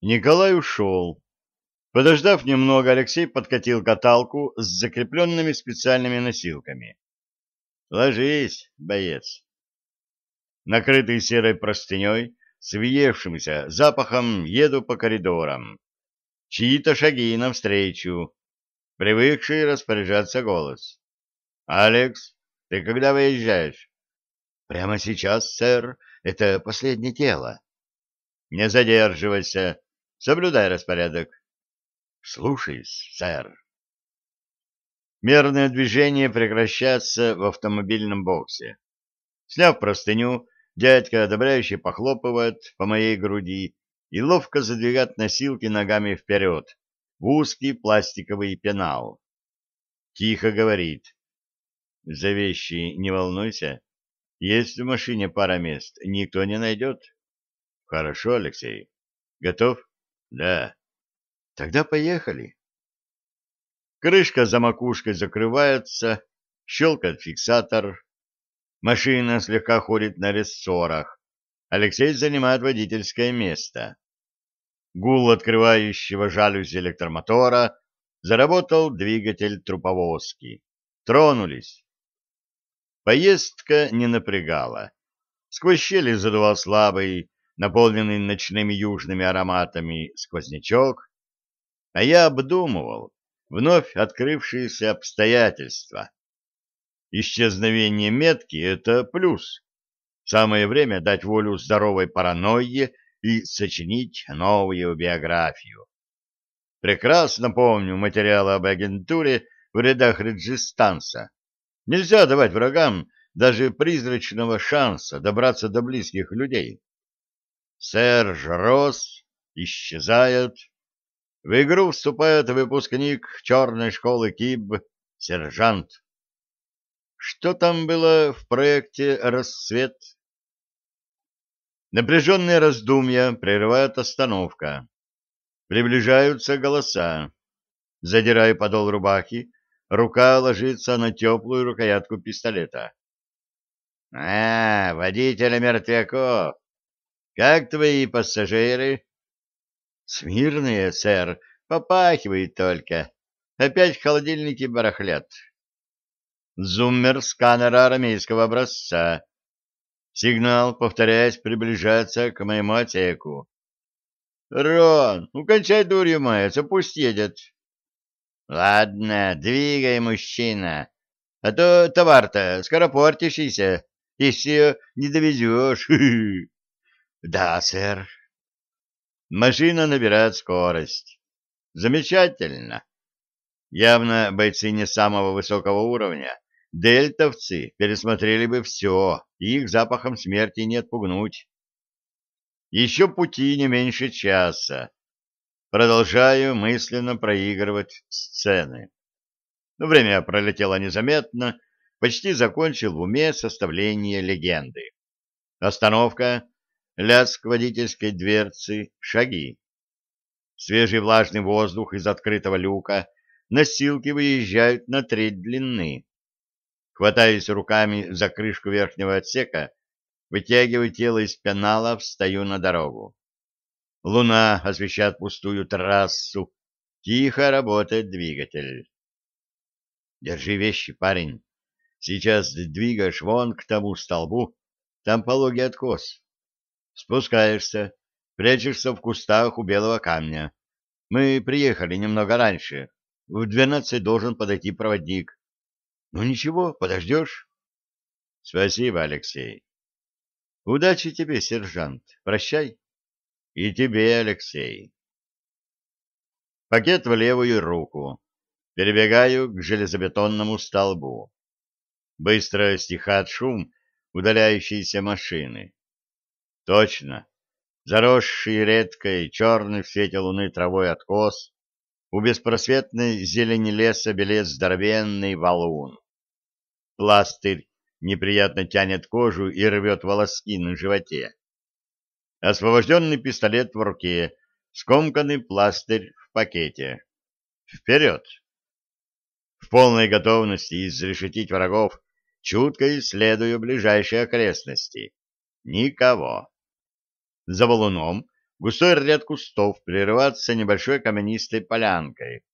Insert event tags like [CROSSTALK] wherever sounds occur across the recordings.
Николай ушел. Подождав немного, Алексей подкатил каталку с закрепленными специальными носилками. «Ложись, боец!» Накрытый серой простыней, с въевшимся запахом, еду по коридорам. Чьи-то шаги навстречу, привыкший распоряжаться голос. «Алекс, ты когда выезжаешь?» «Прямо сейчас, сэр. Это последнее тело». «Не задерживайся. Соблюдай распорядок». «Слушаюсь, сэр». Мерное движение прекращается в автомобильном боксе. Сняв простыню, дядька одобряюще похлопывает по моей груди и ловко задвигает носилки ногами вперед в узкий пластиковый пенал. Тихо говорит. «За вещи не волнуйся. Есть в машине пара мест, никто не найдет». «Хорошо, Алексей. Готов?» «Да». «Тогда поехали». Крышка за макушкой закрывается, щелкает фиксатор. Машина слегка ходит на рессорах. Алексей занимает водительское место. Гул открывающего жалюзи электромотора заработал двигатель труповозки. Тронулись. Поездка не напрягала. Сквозь щели задувал слабый, наполненный ночными южными ароматами сквознячок, а я обдумывал, вновь открывшиеся обстоятельства. Исчезновение метки — это плюс. Самое время дать волю здоровой паранойе и сочинить новую биографию. Прекрасно помню материалы об агентуре в рядах Реджистанса. Нельзя давать врагам даже призрачного шанса добраться до близких людей. Серж Росс исчезает, в игру вступает выпускник черной школы КИБ, сержант. Что там было в проекте «Рассвет»? Напряженные раздумья прерывает остановка. Приближаются голоса. Задирая подол рубахи, рука ложится на теплую рукоятку пистолета. — А, водителя мертвяков! Как твои пассажиры? Смирные, сэр, попахивает только. Опять в холодильнике барахлят. Зуммер сканера арамейского образца. Сигнал, повторяясь, приближается к моему отсеку. «Рон, ну кончай дурью маяться, пусть едет». «Ладно, двигай, мужчина, а то товар-то скоропортящийся, если не довезешь». [LAUGHS] «Да, сэр», Машина набирает скорость. Замечательно. Явно бойцы не самого высокого уровня. Дельтовцы пересмотрели бы все, и их запахом смерти не отпугнуть. Еще пути не меньше часа. Продолжаю мысленно проигрывать сцены. Но время пролетело незаметно, почти закончил в уме составление легенды. Остановка, лязг водительской дверцы, шаги. Свежий влажный воздух из открытого люка, носилки выезжают на треть длины. Хватаясь руками за крышку верхнего отсека, вытягиваю тело из пенала, встаю на дорогу. Луна освещает пустую трассу, тихо работает двигатель. Держи вещи, парень. Сейчас двигаешь вон к тому столбу, там пологий откос. Спускаешься, прячешься в кустах у белого камня. Мы приехали немного раньше. В двенадцать должен подойти проводник. Ну ничего, подождешь. Спасибо, Алексей. Удачи тебе, сержант. Прощай. И тебе, Алексей. Пакет в левую руку. Перебегаю к железобетонному столбу. Быстро стихает шум удаляющейся машины. Точно. Заросший редкой, черный в свете луны травой откос, у беспросветной зелени леса белец здоровенный валун. Пластырь неприятно тянет кожу и рвет волоски на животе. Освобожденный пистолет в руке, скомканный пластырь в пакете. Вперед! В полной готовности изрешетить врагов, чутко исследую ближайшие окрестности. Никого. За валуном густой ряд кустов прерываться небольшой каменистой полянкой.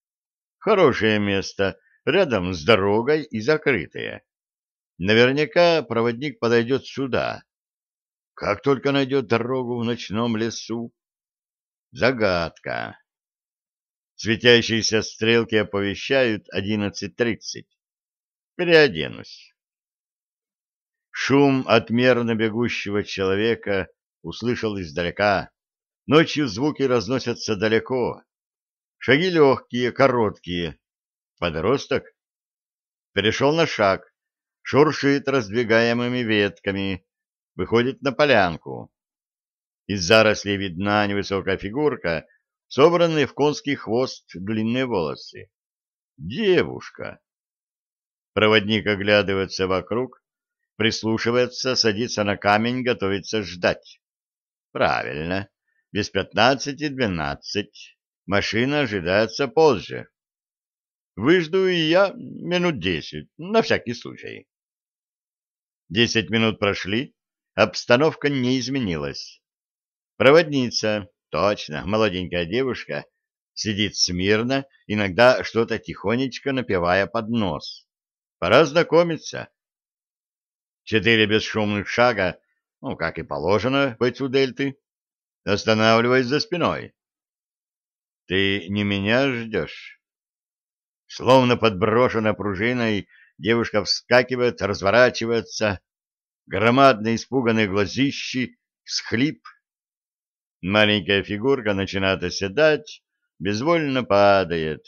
Хорошее место, рядом с дорогой и закрытое. Наверняка проводник подойдет сюда. Как только найдет дорогу в ночном лесу. Загадка. Светящиеся стрелки оповещают 11.30. Переоденусь. Шум от мерно бегущего человека услышал издалека. Ночью звуки разносятся далеко. Шаги легкие, короткие. Подросток перешел на шаг, шуршит раздвигаемыми ветками, выходит на полянку. Из зарослей видна невысокая фигурка, собранные в конский хвост длинные волосы. Девушка. Проводник оглядывается вокруг, прислушивается, садится на камень, готовится ждать. Правильно, без пятнадцати двенадцать. Машина ожидается позже. Выжду и я минут десять, на всякий случай. Десять минут прошли, обстановка не изменилась. Проводница, точно, молоденькая девушка, сидит смирно, иногда что-то тихонечко напевая под нос. Пора знакомиться. Четыре бесшумных шага, ну, как и положено бойцу дельты, останавливаясь за спиной. Ты не меня ждешь? Словно подброшена пружиной, девушка вскакивает, разворачивается, громадные испуганные глазищи, схлип. Маленькая фигурка начинает оседать, безвольно падает.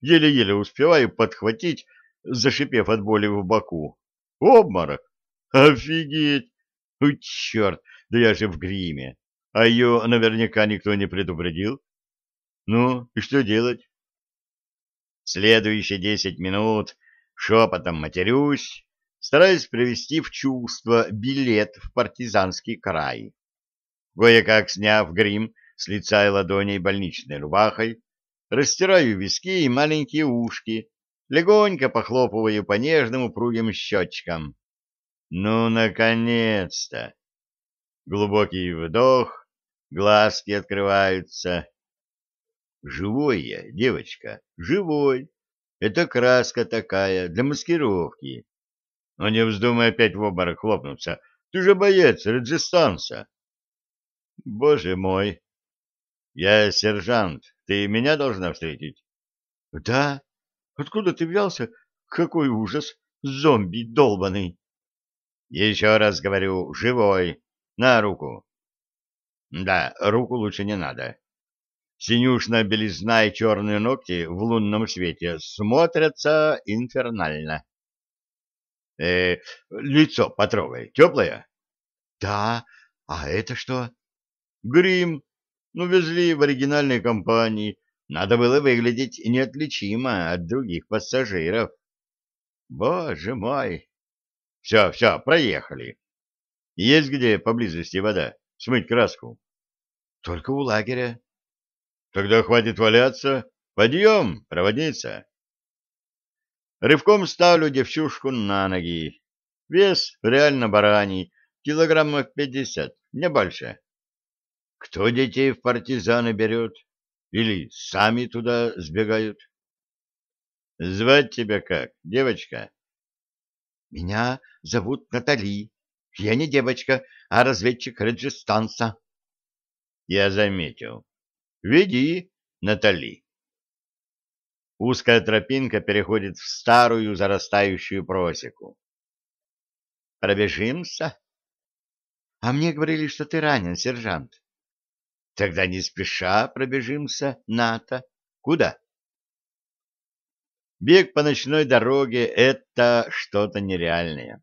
Еле-еле успеваю подхватить, зашипев от боли в боку. Обморок! Офигеть! У, черт, да я же в гриме. А ее наверняка никто не предупредил. Ну, и что делать? Следующие десять минут шепотом матерюсь, стараясь привести в чувство билет в партизанский край. Кое-как сняв грим с лица и ладоней больничной рубахой, растираю виски и маленькие ушки, легонько похлопываю по нежным упругим щечкам. Ну, наконец-то! Глубокий вдох, глазки открываются. Живой я, девочка, живой. Это краска такая, для маскировки. Но не вздумай опять в обморок хлопнуться. Ты же боец Реджистанса. Боже мой! Я сержант. Ты меня должна встретить? Да? Откуда ты взялся? Какой ужас! Зомби долбаный! Еще раз говорю, живой. На руку. Да, руку лучше не надо. Синюшная белизна и черные ногти в лунном свете смотрятся инфернально. Э, лицо потрогай. Теплое? Да. А это что? Грим. Ну, везли в оригинальной компании. Надо было выглядеть неотличимо от других пассажиров. Боже мой! Все, все, проехали. Есть где поблизости вода? Смыть краску? Только у лагеря. Тогда хватит валяться. Подъем, проводница. Рывком ставлю девчушку на ноги. Вес реально бараний, килограммов пятьдесят, не больше. Кто детей в партизаны берет? Или сами туда сбегают? Звать тебя как, девочка? Меня зовут Натали. Я не девочка, а разведчик Реджистанса. Я заметил. Веди, Натали. Узкая тропинка переходит в старую зарастающую просеку. Пробежимся? А мне говорили, что ты ранен, сержант. Тогда не спеша пробежимся, Ната. Куда? Бег по ночной дороге — это что-то нереальное.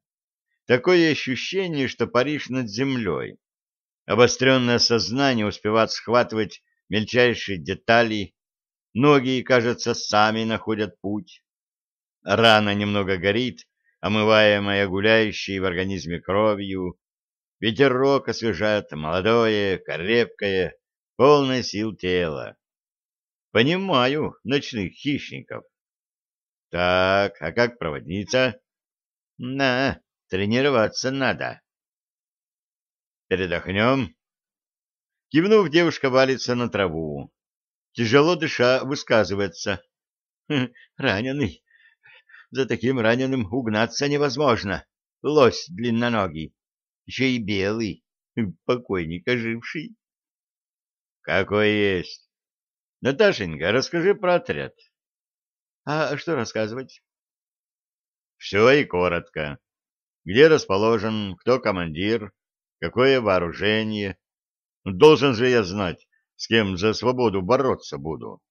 Такое ощущение, что Париж над землей. Обостренное сознание успевает схватывать мельчайшие детали, ноги, кажется, сами находят путь. Рана немного горит, омываемая гуляющей в организме кровью. Ветерок освежает молодое, крепкое, полное сил тело. Понимаю ночных хищников. Так, а как проводница? На, тренироваться надо. Передохнем. Кивнув, девушка валится на траву. Тяжело дыша, высказывается. «Хм, [LAUGHS] «Раненый. За таким раненым угнаться невозможно. Лось длинноногий. Еще и белый. Покойник оживший». «Какой есть. Наташенька, расскажи про отряд». «А что рассказывать?» «Все и коротко. Где расположен, кто командир, какое вооружение» Должен же я знать, с кем за свободу бороться буду.